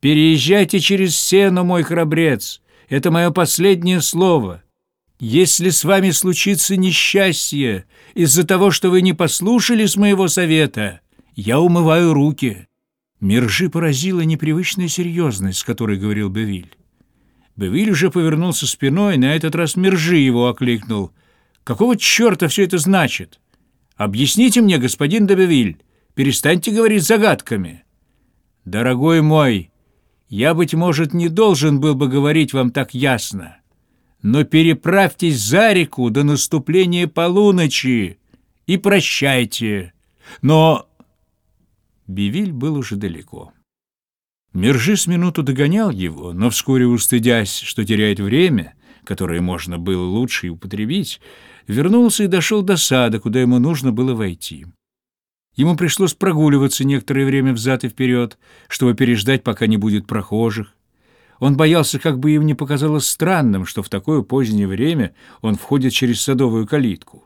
Переезжайте через сено, мой храбрец. Это мое последнее слово. Если с вами случится несчастье из-за того, что вы не послушались моего совета, я умываю руки». Мержи поразила непривычная серьезность, с которой говорил Бевиль. Бевиль уже повернулся спиной, на этот раз Мержи его окликнул. «Какого черта все это значит? Объясните мне, господин Дебевиль, перестаньте говорить загадками». «Дорогой мой, я, быть может, не должен был бы говорить вам так ясно, но переправьтесь за реку до наступления полуночи и прощайте. Но...» Бивиль был уже далеко. Мержи с минуту догонял его, но вскоре, устыдясь, что теряет время, которое можно было лучше употребить, вернулся и дошел до сада, куда ему нужно было войти. Ему пришлось прогуливаться некоторое время взад и вперед, чтобы переждать, пока не будет прохожих. Он боялся, как бы им не показалось странным, что в такое позднее время он входит через садовую калитку.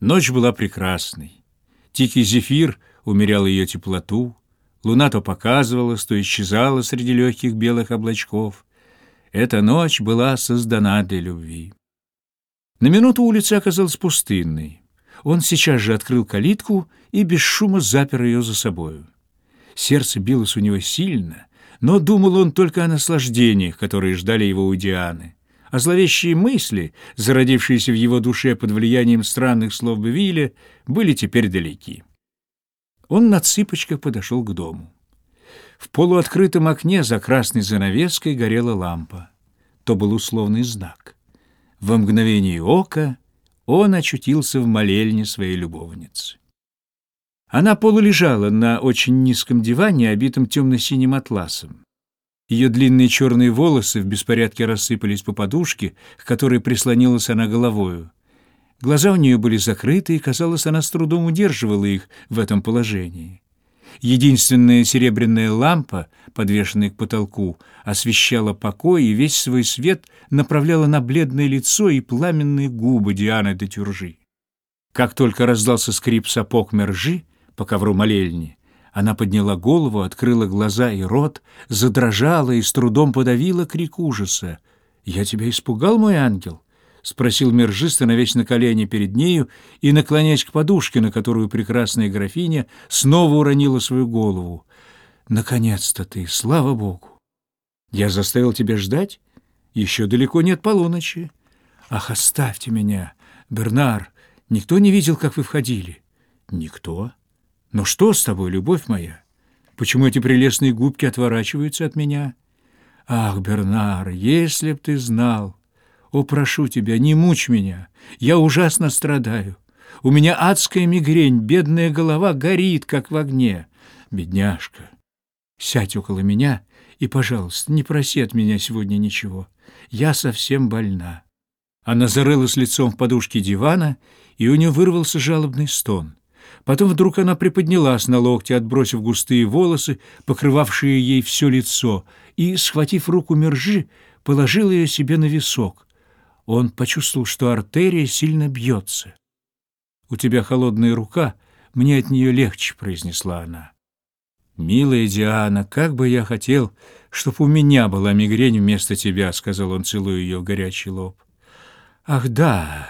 Ночь была прекрасной. Тихий зефир умерял ее теплоту, луна то показывалась, то исчезала среди легких белых облачков. Эта ночь была создана для любви. На минуту улица оказалась пустынной. Он сейчас же открыл калитку и без шума запер ее за собою. Сердце билось у него сильно, но думал он только о наслаждениях, которые ждали его у Дианы. А зловещие мысли, зародившиеся в его душе под влиянием странных слов Бевиля, были теперь далеки. Он на цыпочках подошел к дому. В полуоткрытом окне за красной занавеской горела лампа. То был условный знак. Во мгновение ока он очутился в молельне своей любовницы. Она полулежала на очень низком диване, обитом темно-синим атласом. Ее длинные черные волосы в беспорядке рассыпались по подушке, к которой прислонилась она головою. Глаза у нее были закрыты, и, казалось, она с трудом удерживала их в этом положении. Единственная серебряная лампа, подвешенная к потолку, освещала покой и весь свой свет направляла на бледное лицо и пламенные губы Дианы де Тюржи. Как только раздался скрип сапог Мержи по ковру молельни, она подняла голову, открыла глаза и рот, задрожала и с трудом подавила крик ужаса. «Я тебя испугал, мой ангел?» — спросил Мержи, становясь на колени перед нею и наклоняясь к подушке, на которую прекрасная графиня снова уронила свою голову. «Наконец-то ты, слава Богу! Я заставил тебя ждать? Еще далеко нет полуночи. Ах, оставьте меня, Бернар! Никто не видел, как вы входили?» «Никто? Но что с тобой, любовь моя? Почему эти прелестные губки отворачиваются от меня?» «Ах, Бернар, если б ты знал!» О, прошу тебя, не мучь меня, я ужасно страдаю. У меня адская мигрень, бедная голова горит, как в огне. Бедняжка, сядь около меня и, пожалуйста, не проси от меня сегодня ничего. Я совсем больна». Она зарылась лицом в подушке дивана, и у нее вырвался жалобный стон. Потом вдруг она приподнялась на локте, отбросив густые волосы, покрывавшие ей все лицо, и, схватив руку Мержи, положила ее себе на висок. Он почувствовал, что артерия сильно бьется. «У тебя холодная рука, мне от нее легче», — произнесла она. «Милая Диана, как бы я хотел, чтоб у меня была мигрень вместо тебя», — сказал он, целуя ее горячий лоб. «Ах, да,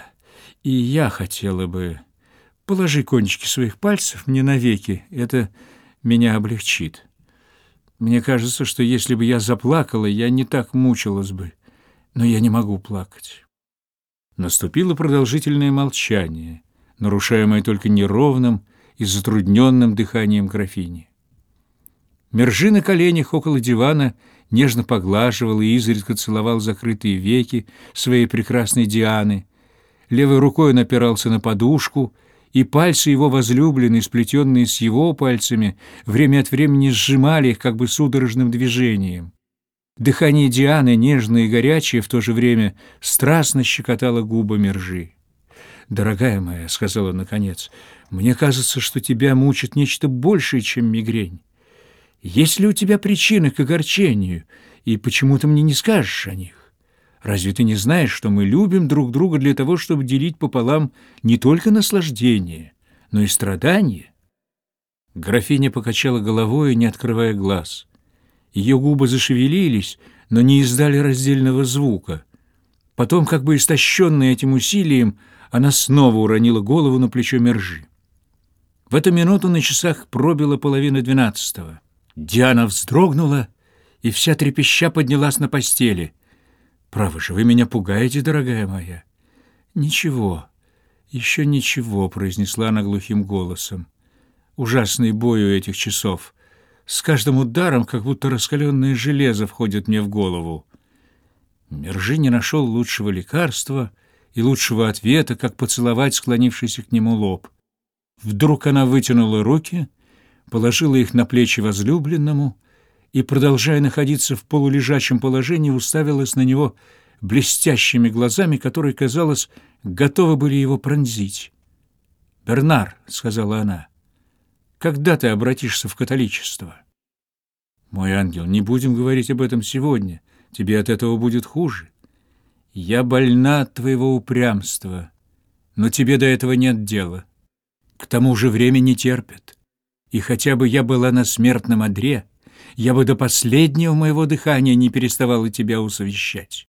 и я хотела бы. Положи кончики своих пальцев мне навеки, это меня облегчит. Мне кажется, что если бы я заплакала, я не так мучилась бы, но я не могу плакать». Наступило продолжительное молчание, нарушаемое только неровным и затрудненным дыханием графини. Мержи на коленях около дивана нежно поглаживал и изредка целовал закрытые веки своей прекрасной Дианы. Левой рукой он опирался на подушку, и пальцы его возлюбленные, сплетенные с его пальцами, время от времени сжимали их как бы судорожным движением. Дыхание Дианы, нежное и горячее, в то же время страстно щекотало губами ржи. «Дорогая моя», — сказала наконец, — «мне кажется, что тебя мучит нечто большее, чем мигрень. Есть ли у тебя причины к огорчению, и почему ты мне не скажешь о них? Разве ты не знаешь, что мы любим друг друга для того, чтобы делить пополам не только наслаждение, но и страдания?» Графиня покачала головой, не открывая глаз — Ее губы зашевелились, но не издали раздельного звука. Потом, как бы истощенная этим усилием, она снова уронила голову на плечо Мержи. В эту минуту на часах пробила половина двенадцатого. Диана вздрогнула и вся трепеща поднялась на постели. «Право же, вы меня пугаете, дорогая моя?» «Ничего, еще ничего», — произнесла она глухим голосом. «Ужасный бой у этих часов. С каждым ударом, как будто раскаленное железо входит мне в голову». Мержи не нашел лучшего лекарства и лучшего ответа, как поцеловать склонившийся к нему лоб. Вдруг она вытянула руки, положила их на плечи возлюбленному и, продолжая находиться в полулежачем положении, уставилась на него блестящими глазами, которые, казалось, готовы были его пронзить. «Бернар», — сказала она, — «когда ты обратишься в католичество?» «Мой ангел, не будем говорить об этом сегодня. Тебе от этого будет хуже. Я больна от твоего упрямства, но тебе до этого нет дела. К тому же время не терпит. И хотя бы я была на смертном одре, я бы до последнего моего дыхания не переставала тебя усовещать.